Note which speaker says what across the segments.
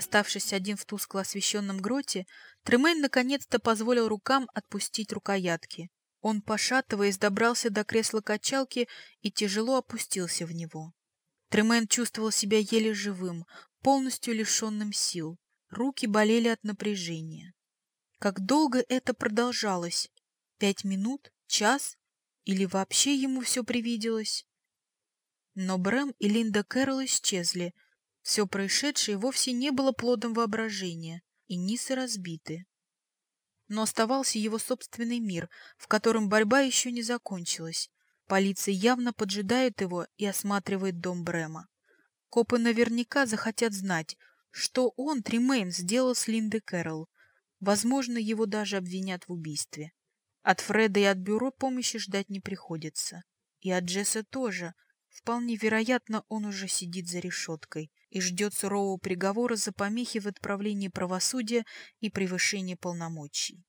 Speaker 1: Оставшись один в тускло освещенном гроте, Тремейн наконец-то позволил рукам отпустить рукоятки. Он, пошатываясь, добрался до кресла качалки и тяжело опустился в него. Тремен чувствовал себя еле живым, полностью лишенным сил. Руки болели от напряжения. Как долго это продолжалось? Пять минут? Час? Или вообще ему все привиделось? Но Брэм и Линда Кэрролл исчезли. Все происшедшее вовсе не было плодом воображения, и нисы разбиты но оставался его собственный мир, в котором борьба еще не закончилась. Полиция явно поджидает его и осматривает дом Брема. Копы наверняка захотят знать, что он, Тримейн, сделал с Линдой Кэрролл. Возможно, его даже обвинят в убийстве. От Фреда и от бюро помощи ждать не приходится. И от Джесса тоже. Вполне вероятно, он уже сидит за решеткой и ждет сурового приговора за помехи в отправлении правосудия и превышение полномочий.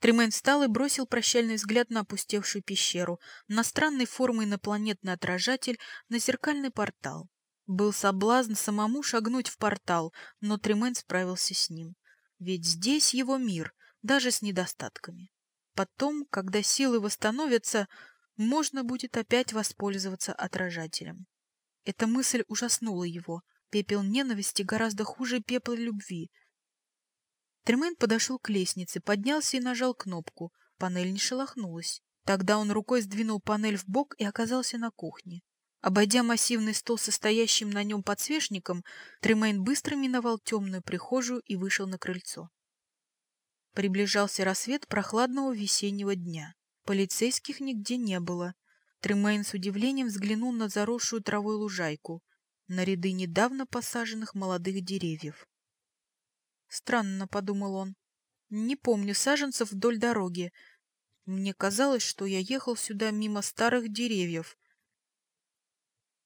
Speaker 1: Тремен встал и бросил прощальный взгляд на опустевшую пещеру, на странной формы инопланетный отражатель, на зеркальный портал. Был соблазн самому шагнуть в портал, но Тремен справился с ним. Ведь здесь его мир, даже с недостатками. Потом, когда силы восстановятся, можно будет опять воспользоваться отражателем. Эта мысль ужаснула его. Пепел ненависти гораздо хуже пепла любви. Тремен подошел к лестнице, поднялся и нажал кнопку. Панель не шелохнулась. Тогда он рукой сдвинул панель в бок и оказался на кухне. Обойдя массивный стол со стоящим на нем подсвечником, Тремейн быстро миновал темную прихожую и вышел на крыльцо. Приближался рассвет прохладного весеннего дня. Полицейских нигде не было. Тремейн с удивлением взглянул на заросшую травой лужайку на ряды недавно посаженных молодых деревьев. Странно, подумал он. Не помню саженцев вдоль дороги. Мне казалось, что я ехал сюда мимо старых деревьев.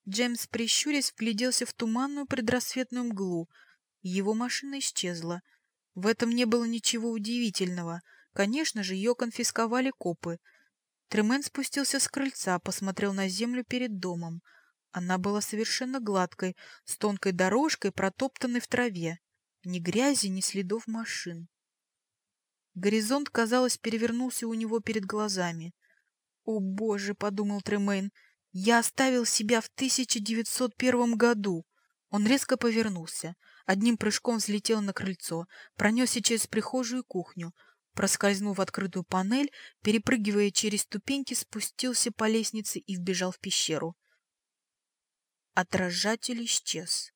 Speaker 1: Джеймс, прищурясь, вгляделся в туманную предрассветную мглу. Его машина исчезла. В этом не было ничего удивительного. Конечно же, ее конфисковали копы. Тремен спустился с крыльца, посмотрел на землю перед домом. Она была совершенно гладкой, с тонкой дорожкой, протоптанной в траве. Ни грязи, ни следов машин. Горизонт, казалось, перевернулся у него перед глазами. «О, Боже!» — подумал Тремейн. «Я оставил себя в 1901 году!» Он резко повернулся. Одним прыжком взлетел на крыльцо, пронесся через прихожую и кухню. Проскользнув в открытую панель, перепрыгивая через ступеньки, спустился по лестнице и вбежал в пещеру. Отражатель исчез.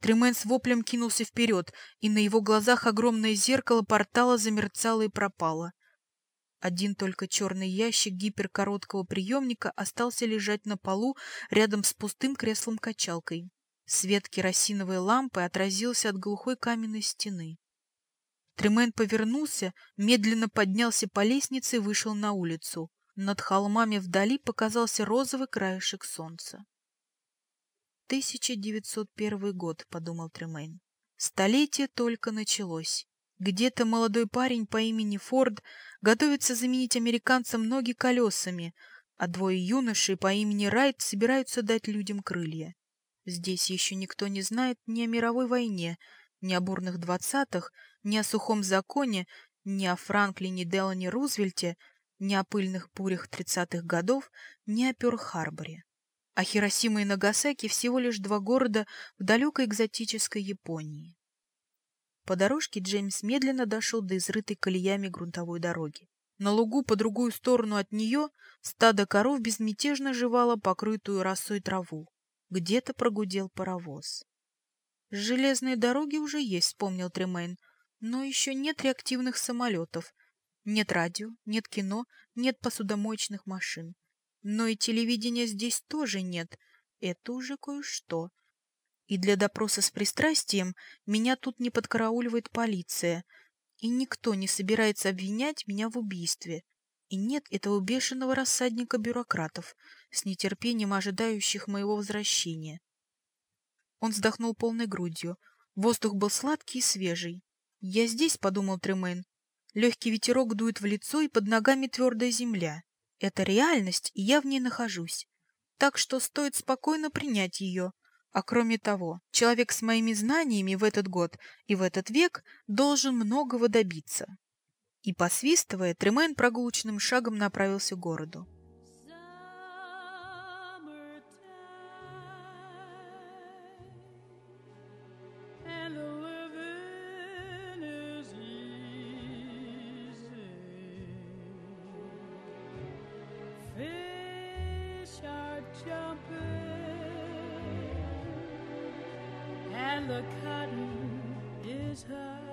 Speaker 1: Тремен с воплем кинулся вперед, и на его глазах огромное зеркало портала замерцало и пропало. Один только черный ящик гиперкороткого приемника остался лежать на полу рядом с пустым креслом-качалкой. Свет керосиновой лампы отразился от глухой каменной стены. Тремен повернулся, медленно поднялся по лестнице и вышел на улицу. Над холмами вдали показался розовый краешек солнца. 1901 год, подумал Тремейн. Столетие только началось. Где-то молодой парень по имени Форд готовится заменить американцам ноги колесами, а двое юношей по имени Райт собираются дать людям крылья. Здесь еще никто не знает ни о мировой войне, ни о бурных двадцатых, ни о сухом законе, ни о Франклине Делане Рузвельте, ни о пыльных бурях тридцатых годов, ни о Пёрл-Харборе а Хиросима и Нагасаки всего лишь два города в далекой экзотической Японии. По дорожке Джеймс медленно дошел до изрытой колеями грунтовой дороги. На лугу по другую сторону от нее стадо коров безмятежно жевало покрытую росой траву. Где-то прогудел паровоз. «Железные дороги уже есть», — вспомнил Тремейн, «но еще нет реактивных самолетов, нет радио, нет кино, нет посудомоечных машин. Но и телевидения здесь тоже нет. Это уже кое-что. И для допроса с пристрастием меня тут не подкарауливает полиция. И никто не собирается обвинять меня в убийстве. И нет этого бешеного рассадника бюрократов, с нетерпением ожидающих моего возвращения. Он вздохнул полной грудью. Воздух был сладкий и свежий. «Я здесь», — подумал Тремейн. Легкий ветерок дует в лицо, и под ногами твердая земля. Это реальность, и я в ней нахожусь. Так что стоит спокойно принять ее.
Speaker 2: А кроме того, человек с моими знаниями в этот год и в этот век должен многого добиться. И, посвистывая, Тремен прогулочным шагом направился к городу.
Speaker 3: And the cotton is high.